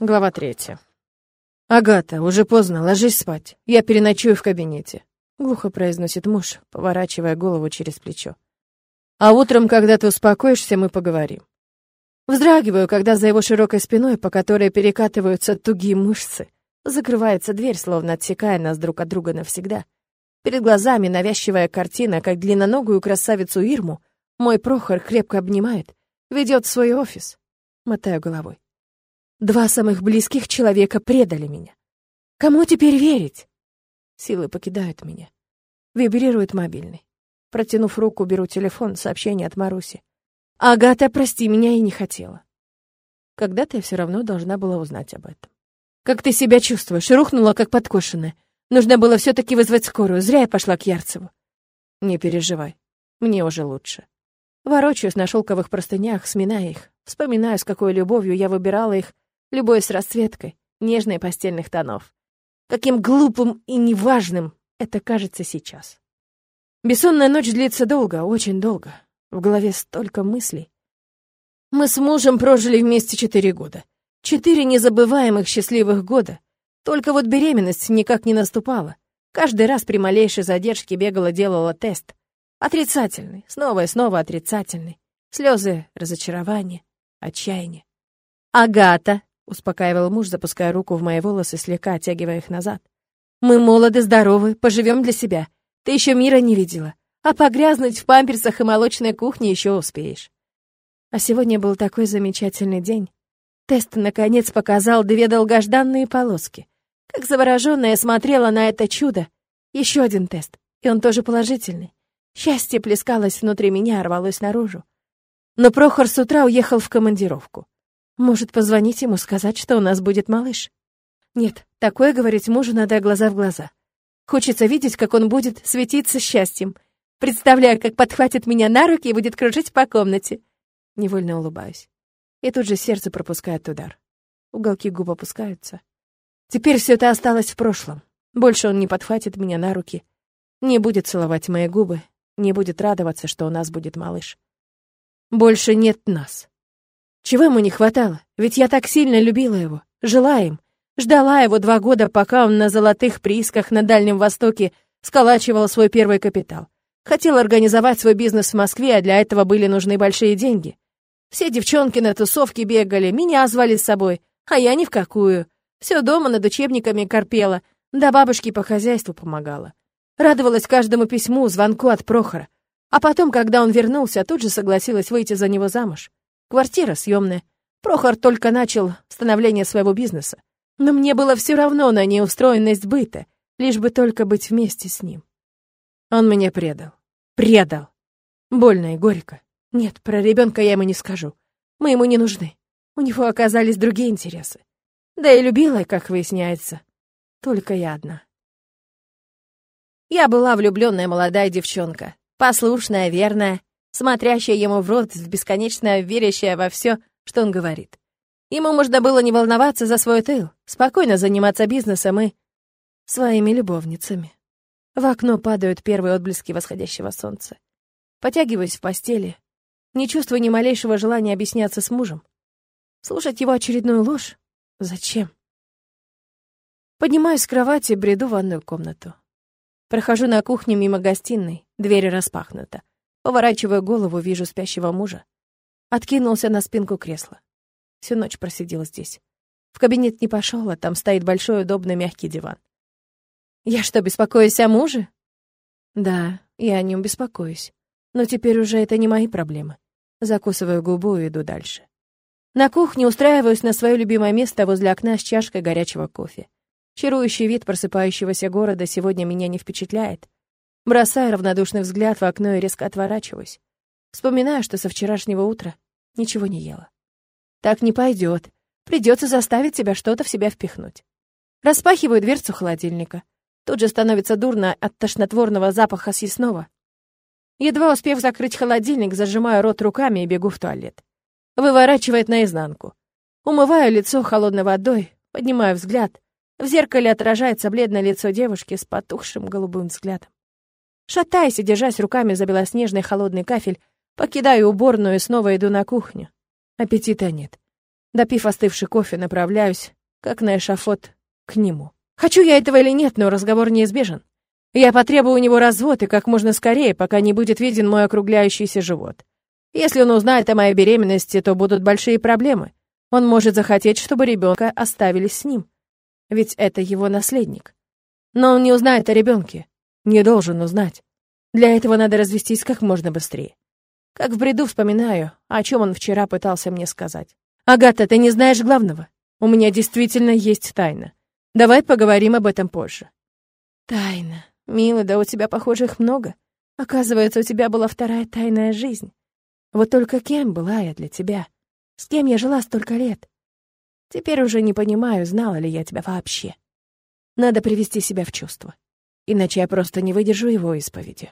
Глава третья. «Агата, уже поздно, ложись спать. Я переночую в кабинете», — глухо произносит муж, поворачивая голову через плечо. «А утром, когда ты успокоишься, мы поговорим». Вздрагиваю, когда за его широкой спиной, по которой перекатываются тугие мышцы, закрывается дверь, словно отсекая нас друг от друга навсегда. Перед глазами навязчивая картина, как длинноногую красавицу Ирму, мой Прохор крепко обнимает, ведет в свой офис. Мотаю головой. Два самых близких человека предали меня. Кому теперь верить? Силы покидают меня. Вибрирует мобильный. Протянув руку, беру телефон, сообщение от Маруси. «Агата, прости меня и не хотела». Когда-то я все равно должна была узнать об этом. «Как ты себя чувствуешь?» Рухнула, как подкошенная. Нужно было все таки вызвать скорую. Зря я пошла к Ярцеву. «Не переживай. Мне уже лучше». Ворочаюсь на шелковых простынях, сминая их. Вспоминаю, с какой любовью я выбирала их любой с расцветкой, нежной постельных тонов. Каким глупым и неважным это кажется сейчас. Бессонная ночь длится долго, очень долго. В голове столько мыслей. Мы с мужем прожили вместе четыре года. Четыре незабываемых счастливых года. Только вот беременность никак не наступала. Каждый раз при малейшей задержке бегала, делала тест. Отрицательный, снова и снова отрицательный. Слезы, разочарование, отчаяние. «Агата!» Успокаивал муж, запуская руку в мои волосы, слегка оттягивая их назад. Мы молоды, здоровы, поживем для себя. Ты еще мира не видела, а погрязнуть в памперсах и молочной кухне еще успеешь. А сегодня был такой замечательный день. Тест наконец показал две долгожданные полоски. Как завороженная смотрела на это чудо. Еще один тест, и он тоже положительный. Счастье плескалось внутри меня, рвалось наружу. Но Прохор с утра уехал в командировку. Может, позвонить ему, сказать, что у нас будет малыш? Нет, такое говорить мужу надо глаза в глаза. Хочется видеть, как он будет светиться счастьем. Представляю, как подхватит меня на руки и будет кружить по комнате. Невольно улыбаюсь. И тут же сердце пропускает удар. Уголки губ опускаются. Теперь все это осталось в прошлом. Больше он не подхватит меня на руки, не будет целовать мои губы, не будет радоваться, что у нас будет малыш. Больше нет нас. Чего ему не хватало? Ведь я так сильно любила его, жила им. Ждала его два года, пока он на золотых приисках на Дальнем Востоке сколачивал свой первый капитал. Хотел организовать свой бизнес в Москве, а для этого были нужны большие деньги. Все девчонки на тусовке бегали, меня звали с собой, а я ни в какую. Все дома над учебниками корпела, да бабушке по хозяйству помогала. Радовалась каждому письму, звонку от Прохора. А потом, когда он вернулся, тут же согласилась выйти за него замуж. Квартира съемная. Прохор только начал становление своего бизнеса. Но мне было все равно на неустроенность быта, лишь бы только быть вместе с ним. Он меня предал. Предал. Больно и горько. Нет, про ребенка я ему не скажу. Мы ему не нужны. У него оказались другие интересы. Да и любила, как выясняется, только я одна. Я была влюбленная молодая девчонка, послушная, верная, смотрящая ему в рот, бесконечно верящая во все, что он говорит. Ему можно было не волноваться за свой тыл, спокойно заниматься бизнесом и своими любовницами. В окно падают первые отблески восходящего солнца. Потягиваюсь в постели, не чувствую ни малейшего желания объясняться с мужем. Слушать его очередную ложь? Зачем? Поднимаюсь с кровати, бреду в ванную комнату. Прохожу на кухню мимо гостиной, дверь распахнута. Поворачиваю голову, вижу спящего мужа. Откинулся на спинку кресла. Всю ночь просидел здесь. В кабинет не пошел, а там стоит большой удобный мягкий диван. Я что, беспокоюсь о муже? Да, я о нем беспокоюсь. Но теперь уже это не мои проблемы. Закусываю губу и иду дальше. На кухне устраиваюсь на свое любимое место возле окна с чашкой горячего кофе. Чарующий вид просыпающегося города сегодня меня не впечатляет. Бросаю равнодушный взгляд в окно и резко отворачиваюсь. Вспоминаю, что со вчерашнего утра ничего не ела. Так не пойдет. Придется заставить себя что-то в себя впихнуть. Распахиваю дверцу холодильника. Тут же становится дурно от тошнотворного запаха съестного. Едва успев закрыть холодильник, зажимаю рот руками и бегу в туалет. Выворачивает наизнанку. Умываю лицо холодной водой, поднимаю взгляд. В зеркале отражается бледное лицо девушки с потухшим голубым взглядом. Шатаясь держась руками за белоснежный холодный кафель, покидаю уборную и снова иду на кухню. Аппетита нет. Допив остывший кофе, направляюсь, как на эшафот, к нему. Хочу я этого или нет, но разговор неизбежен. Я потребую у него развод и как можно скорее, пока не будет виден мой округляющийся живот. Если он узнает о моей беременности, то будут большие проблемы. Он может захотеть, чтобы ребенка оставили с ним. Ведь это его наследник. Но он не узнает о ребенке. Не должен узнать. Для этого надо развестись как можно быстрее. Как в бреду вспоминаю, о чем он вчера пытался мне сказать. «Агата, ты не знаешь главного. У меня действительно есть тайна. Давай поговорим об этом позже». «Тайна. Мила, да у тебя, похоже, их много. Оказывается, у тебя была вторая тайная жизнь. Вот только кем была я для тебя? С кем я жила столько лет? Теперь уже не понимаю, знала ли я тебя вообще. Надо привести себя в чувство. Иначе я просто не выдержу его исповеди.